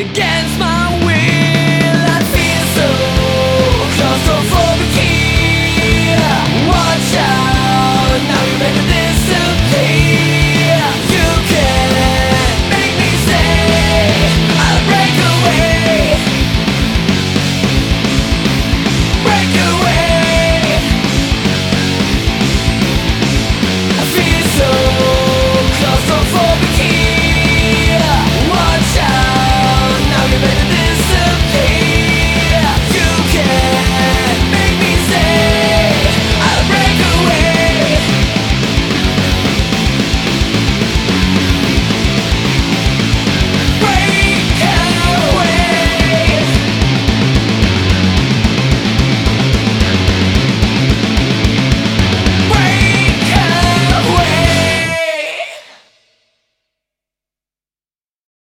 against my